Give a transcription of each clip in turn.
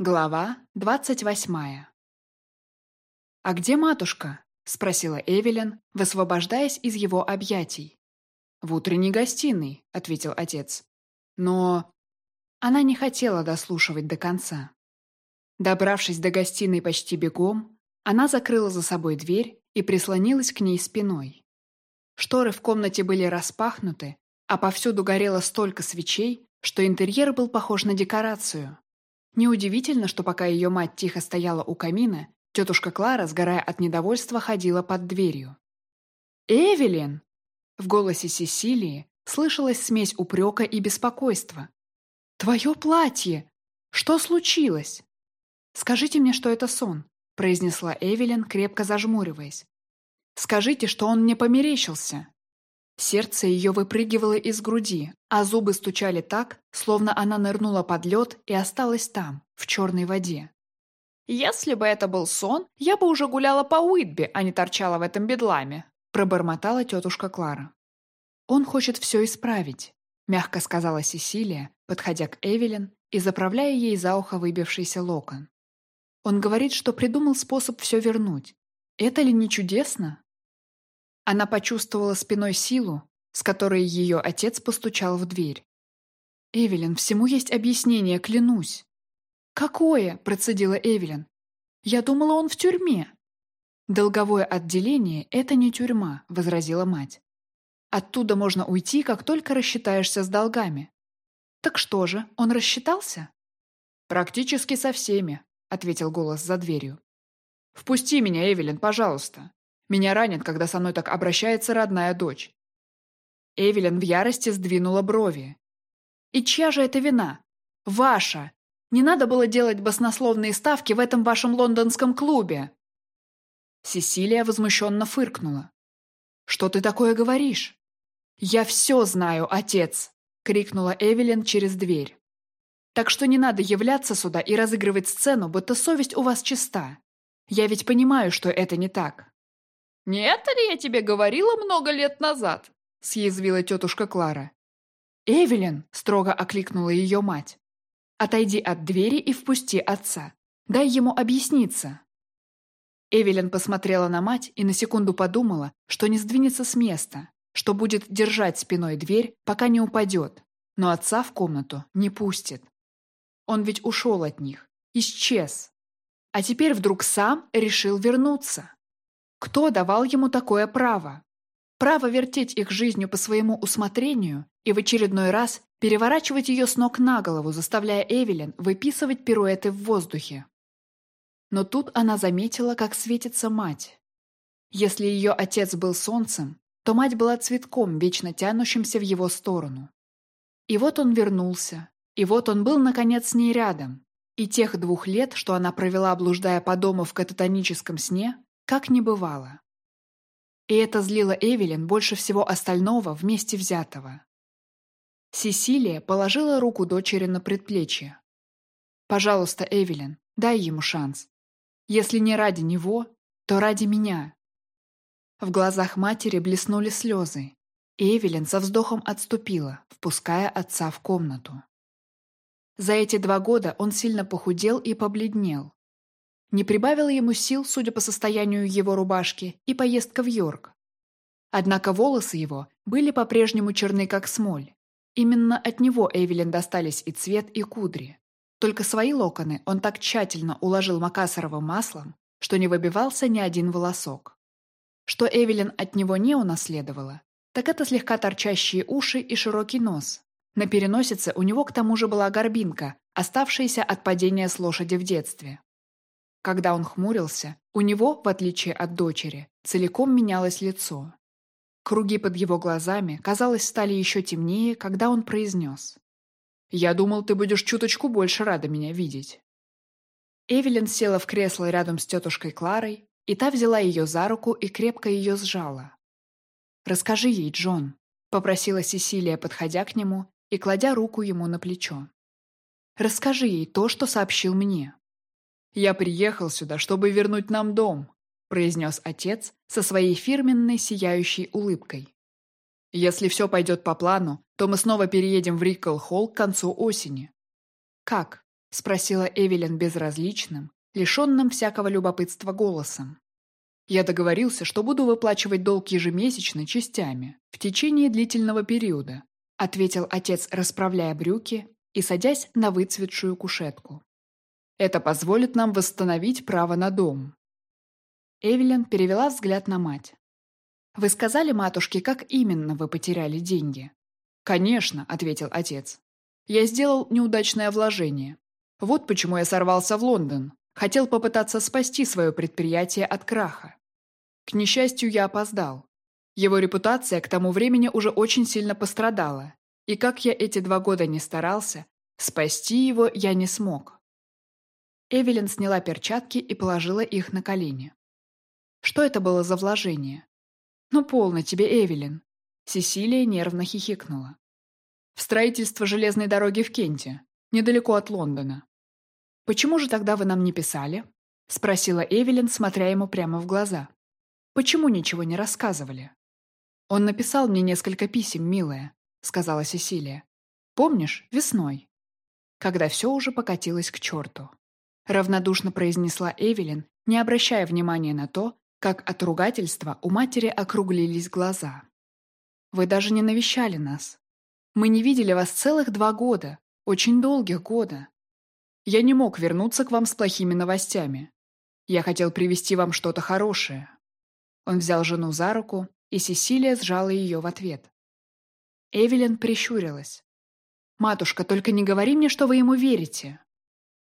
Глава двадцать восьмая «А где матушка?» — спросила Эвелин, высвобождаясь из его объятий. «В утренней гостиной», — ответил отец. «Но...» Она не хотела дослушивать до конца. Добравшись до гостиной почти бегом, она закрыла за собой дверь и прислонилась к ней спиной. Шторы в комнате были распахнуты, а повсюду горело столько свечей, что интерьер был похож на декорацию. Неудивительно, что пока ее мать тихо стояла у камина, тетушка Клара, сгорая от недовольства, ходила под дверью. «Эвелин!» В голосе Сесилии слышалась смесь упрека и беспокойства. «Твое платье! Что случилось?» «Скажите мне, что это сон», — произнесла Эвелин, крепко зажмуриваясь. «Скажите, что он мне померещился». Сердце ее выпрыгивало из груди, а зубы стучали так, словно она нырнула под лед и осталась там, в черной воде. «Если бы это был сон, я бы уже гуляла по Уитби, а не торчала в этом бедламе», пробормотала тетушка Клара. «Он хочет все исправить», — мягко сказала Сесилия, подходя к Эвелин и заправляя ей за ухо выбившийся локон. «Он говорит, что придумал способ все вернуть. Это ли не чудесно?» Она почувствовала спиной силу, с которой ее отец постучал в дверь. «Эвелин, всему есть объяснение, клянусь». «Какое?» – процедила Эвелин. «Я думала, он в тюрьме». «Долговое отделение – это не тюрьма», – возразила мать. «Оттуда можно уйти, как только рассчитаешься с долгами». «Так что же, он рассчитался?» «Практически со всеми», — ответил голос за дверью. «Впусти меня, Эвелин, пожалуйста. Меня ранит, когда со мной так обращается родная дочь». Эвелин в ярости сдвинула брови. «И чья же это вина? Ваша! Не надо было делать баснословные ставки в этом вашем лондонском клубе!» Сесилия возмущенно фыркнула. «Что ты такое говоришь?» «Я все знаю, отец!» — крикнула Эвелин через дверь. «Так что не надо являться сюда и разыгрывать сцену, будто совесть у вас чиста. Я ведь понимаю, что это не так. «Не это ли я тебе говорила много лет назад?» — съязвила тетушка Клара. «Эвелин!» — строго окликнула ее мать. «Отойди от двери и впусти отца. Дай ему объясниться». Эвелин посмотрела на мать и на секунду подумала, что не сдвинется с места, что будет держать спиной дверь, пока не упадет, но отца в комнату не пустит. Он ведь ушел от них, исчез. А теперь вдруг сам решил вернуться. Кто давал ему такое право? Право вертеть их жизнью по своему усмотрению и в очередной раз переворачивать ее с ног на голову, заставляя Эвелин выписывать пируэты в воздухе. Но тут она заметила, как светится мать. Если ее отец был солнцем, то мать была цветком, вечно тянущимся в его сторону. И вот он вернулся, и вот он был, наконец, с ней рядом. И тех двух лет, что она провела, блуждая по дому в кататоническом сне, как не бывало. И это злило Эвелин больше всего остального вместе взятого. Сесилия положила руку дочери на предплечье. «Пожалуйста, Эвелин, дай ему шанс. Если не ради него, то ради меня». В глазах матери блеснули слезы, и Эвелин со вздохом отступила, впуская отца в комнату. За эти два года он сильно похудел и побледнел, не прибавила ему сил, судя по состоянию его рубашки, и поездка в Йорк. Однако волосы его были по-прежнему черны, как смоль. Именно от него Эвелин достались и цвет, и кудри. Только свои локоны он так тщательно уложил макасаровым маслом, что не выбивался ни один волосок. Что Эвелин от него не унаследовала, так это слегка торчащие уши и широкий нос. На переносице у него к тому же была горбинка, оставшаяся от падения с лошади в детстве. Когда он хмурился, у него, в отличие от дочери, целиком менялось лицо. Круги под его глазами, казалось, стали еще темнее, когда он произнес. «Я думал, ты будешь чуточку больше рада меня видеть». Эвелин села в кресло рядом с тетушкой Кларой, и та взяла ее за руку и крепко ее сжала. «Расскажи ей, Джон», — попросила Сесилия, подходя к нему и кладя руку ему на плечо. «Расскажи ей то, что сообщил мне». «Я приехал сюда, чтобы вернуть нам дом», произнес отец со своей фирменной сияющей улыбкой. «Если все пойдет по плану, то мы снова переедем в Рикл-Холл к концу осени». «Как? — спросила Эвелин безразличным, лишенным всякого любопытства голосом. «Я договорился, что буду выплачивать долг ежемесячно частями, в течение длительного периода», — ответил отец, расправляя брюки и садясь на выцветшую кушетку. «Это позволит нам восстановить право на дом». Эвелин перевела взгляд на мать. «Вы сказали матушке, как именно вы потеряли деньги?» «Конечно», — ответил отец. «Я сделал неудачное вложение. Вот почему я сорвался в Лондон. Хотел попытаться спасти свое предприятие от краха. К несчастью, я опоздал. Его репутация к тому времени уже очень сильно пострадала, и как я эти два года не старался, спасти его я не смог». Эвелин сняла перчатки и положила их на колени. «Что это было за вложение?» «Ну, полно тебе, Эвелин!» Сесилия нервно хихикнула. «В строительство железной дороги в Кенте, недалеко от Лондона». «Почему же тогда вы нам не писали?» Спросила Эвелин, смотря ему прямо в глаза. «Почему ничего не рассказывали?» «Он написал мне несколько писем, милая», — сказала Сесилия. «Помнишь, весной?» Когда все уже покатилось к черту. Равнодушно произнесла Эвелин, не обращая внимания на то, как от ругательства у матери округлились глаза. «Вы даже не навещали нас. Мы не видели вас целых два года, очень долгих года. Я не мог вернуться к вам с плохими новостями. Я хотел привести вам что-то хорошее». Он взял жену за руку, и Сесилия сжала ее в ответ. Эвелин прищурилась. «Матушка, только не говори мне, что вы ему верите».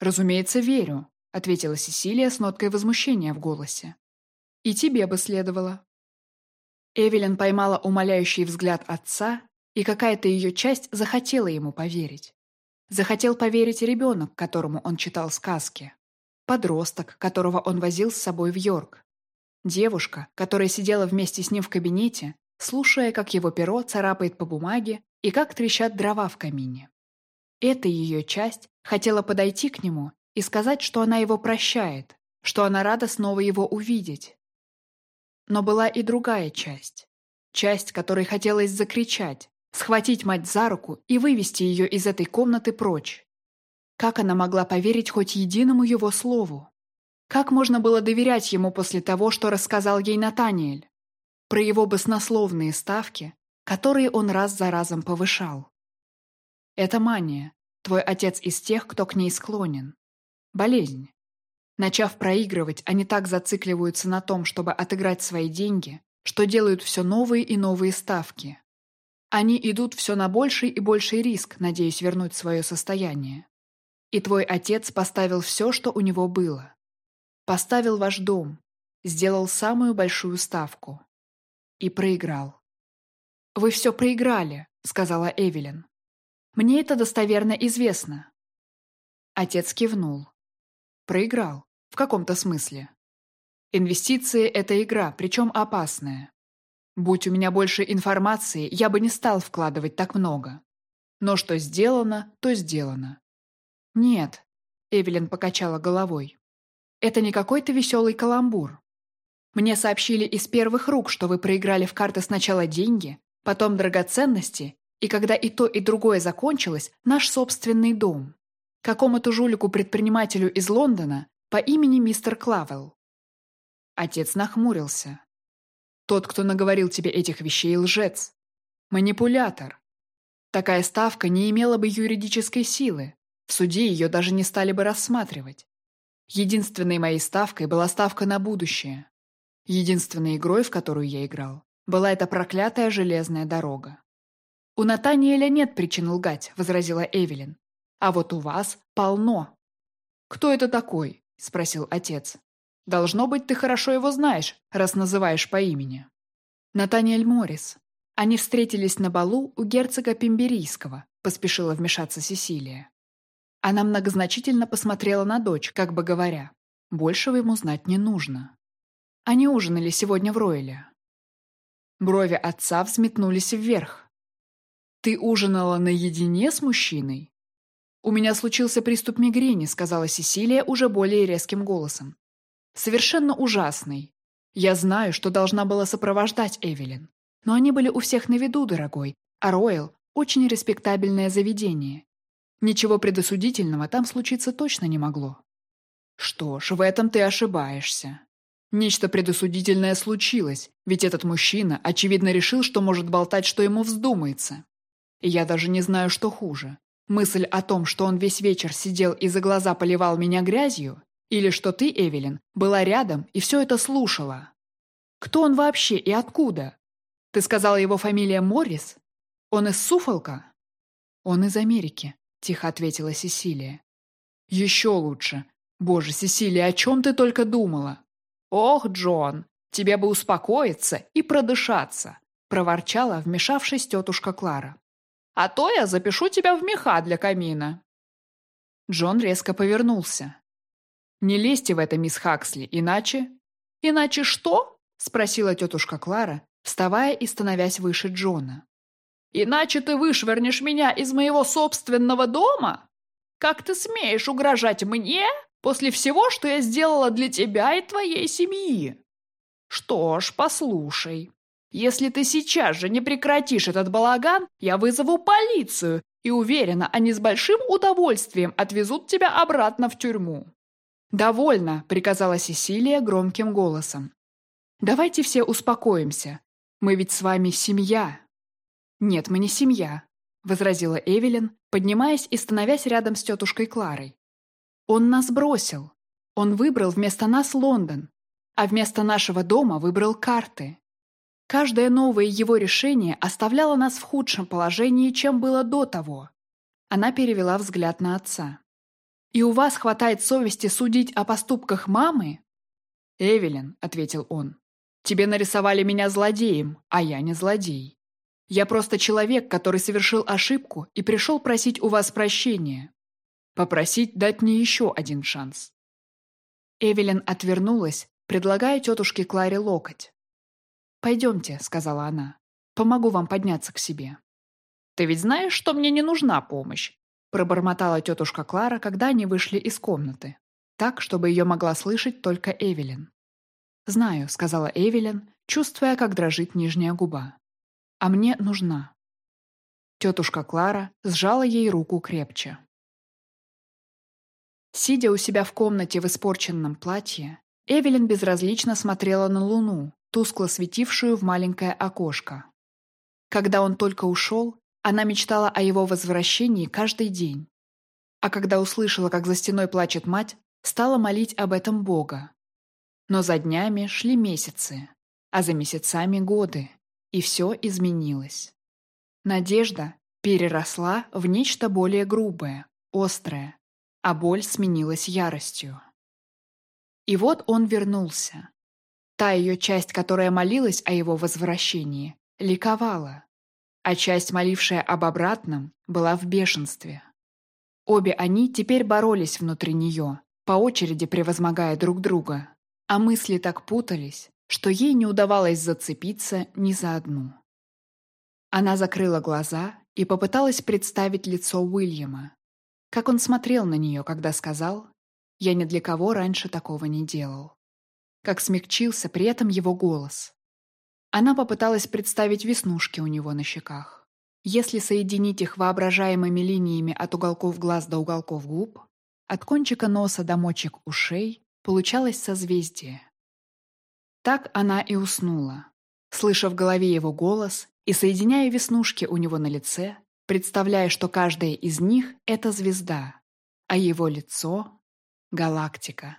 «Разумеется, верю», — ответила Сесилия с ноткой возмущения в голосе. И тебе бы следовало». Эвелин поймала умоляющий взгляд отца, и какая-то ее часть захотела ему поверить. Захотел поверить ребенок, которому он читал сказки. Подросток, которого он возил с собой в Йорк. Девушка, которая сидела вместе с ним в кабинете, слушая, как его перо царапает по бумаге и как трещат дрова в камине. Эта ее часть хотела подойти к нему и сказать, что она его прощает, что она рада снова его увидеть. Но была и другая часть. Часть, которой хотелось закричать, схватить мать за руку и вывести ее из этой комнаты прочь. Как она могла поверить хоть единому его слову? Как можно было доверять ему после того, что рассказал ей Натаниэль? Про его баснословные ставки, которые он раз за разом повышал. Это мания. Твой отец из тех, кто к ней склонен. Болезнь. Начав проигрывать, они так зацикливаются на том, чтобы отыграть свои деньги, что делают все новые и новые ставки. Они идут все на больший и больший риск, надеясь вернуть свое состояние. И твой отец поставил все, что у него было. Поставил ваш дом, сделал самую большую ставку. И проиграл. «Вы все проиграли», — сказала Эвелин. «Мне это достоверно известно». Отец кивнул. Проиграл. В каком-то смысле. Инвестиции – это игра, причем опасная. Будь у меня больше информации, я бы не стал вкладывать так много. Но что сделано, то сделано. Нет, Эвелин покачала головой. Это не какой-то веселый каламбур. Мне сообщили из первых рук, что вы проиграли в карты сначала деньги, потом драгоценности, и когда и то, и другое закончилось, наш собственный дом. Какому-то жулику-предпринимателю из Лондона по имени мистер Клавелл. Отец нахмурился. Тот, кто наговорил тебе этих вещей, лжец. Манипулятор. Такая ставка не имела бы юридической силы. В суде ее даже не стали бы рассматривать. Единственной моей ставкой была ставка на будущее. Единственной игрой, в которую я играл, была эта проклятая железная дорога. «У Натаниэля нет причин лгать», — возразила Эвелин. «А вот у вас полно». «Кто это такой?» — спросил отец. «Должно быть, ты хорошо его знаешь, раз называешь по имени». «Натаниэль Моррис. Они встретились на балу у герцога Пемберийского», — поспешила вмешаться Сесилия. Она многозначительно посмотрела на дочь, как бы говоря, большего ему знать не нужно. Они ужинали сегодня в Ройле. Брови отца взметнулись вверх. «Ты ужинала наедине с мужчиной?» «У меня случился приступ мигрени», — сказала Сесилия уже более резким голосом. «Совершенно ужасный. Я знаю, что должна была сопровождать Эвелин. Но они были у всех на виду, дорогой, а Ройл — очень респектабельное заведение. Ничего предосудительного там случиться точно не могло. Что ж, в этом ты ошибаешься. Нечто предосудительное случилось, ведь этот мужчина, очевидно, решил, что может болтать, что ему вздумается. Я даже не знаю, что хуже. Мысль о том, что он весь вечер сидел и за глаза поливал меня грязью, или что ты, Эвелин, была рядом и все это слушала. Кто он вообще и откуда? Ты сказала его фамилия Моррис? Он из Суфолка? Он из Америки, тихо ответила Сесилия. Еще лучше. Боже, Сесилия, о чем ты только думала? «Ох, Джон, тебе бы успокоиться и продышаться», — проворчала, вмешавшись тетушка Клара. «А то я запишу тебя в меха для камина». Джон резко повернулся. «Не лезьте в это, мисс Хаксли, иначе...» «Иначе что?» — спросила тетушка Клара, вставая и становясь выше Джона. «Иначе ты вышвырнешь меня из моего собственного дома? Как ты смеешь угрожать мне После всего, что я сделала для тебя и твоей семьи. Что ж, послушай. Если ты сейчас же не прекратишь этот балаган, я вызову полицию, и уверена, они с большим удовольствием отвезут тебя обратно в тюрьму. «Довольно», — приказала Сесилия громким голосом. «Давайте все успокоимся. Мы ведь с вами семья». «Нет, мы не семья», — возразила Эвелин, поднимаясь и становясь рядом с тетушкой Кларой. Он нас бросил. Он выбрал вместо нас Лондон, а вместо нашего дома выбрал карты. Каждое новое его решение оставляло нас в худшем положении, чем было до того. Она перевела взгляд на отца. «И у вас хватает совести судить о поступках мамы?» «Эвелин», — ответил он, — «тебе нарисовали меня злодеем, а я не злодей. Я просто человек, который совершил ошибку и пришел просить у вас прощения. Попросить дать мне еще один шанс. Эвелин отвернулась, предлагая тетушке Кларе локоть. «Пойдемте», — сказала она. «Помогу вам подняться к себе». «Ты ведь знаешь, что мне не нужна помощь?» пробормотала тетушка Клара, когда они вышли из комнаты. Так, чтобы ее могла слышать только Эвелин. «Знаю», — сказала Эвелин, чувствуя, как дрожит нижняя губа. «А мне нужна». Тетушка Клара сжала ей руку крепче. Сидя у себя в комнате в испорченном платье, Эвелин безразлично смотрела на луну, тускло светившую в маленькое окошко. Когда он только ушел, она мечтала о его возвращении каждый день. А когда услышала, как за стеной плачет мать, стала молить об этом Бога. Но за днями шли месяцы, а за месяцами годы, и все изменилось. Надежда переросла в нечто более грубое, острое, а боль сменилась яростью. И вот он вернулся. Та ее часть, которая молилась о его возвращении, ликовала, а часть, молившая об обратном, была в бешенстве. Обе они теперь боролись внутри нее, по очереди превозмогая друг друга, а мысли так путались, что ей не удавалось зацепиться ни за одну. Она закрыла глаза и попыталась представить лицо Уильяма, как он смотрел на нее, когда сказал «Я ни для кого раньше такого не делал». Как смягчился при этом его голос. Она попыталась представить веснушки у него на щеках. Если соединить их воображаемыми линиями от уголков глаз до уголков губ, от кончика носа до мочек ушей, получалось созвездие. Так она и уснула, слыша в голове его голос и соединяя веснушки у него на лице представляя, что каждая из них — это звезда, а его лицо — галактика.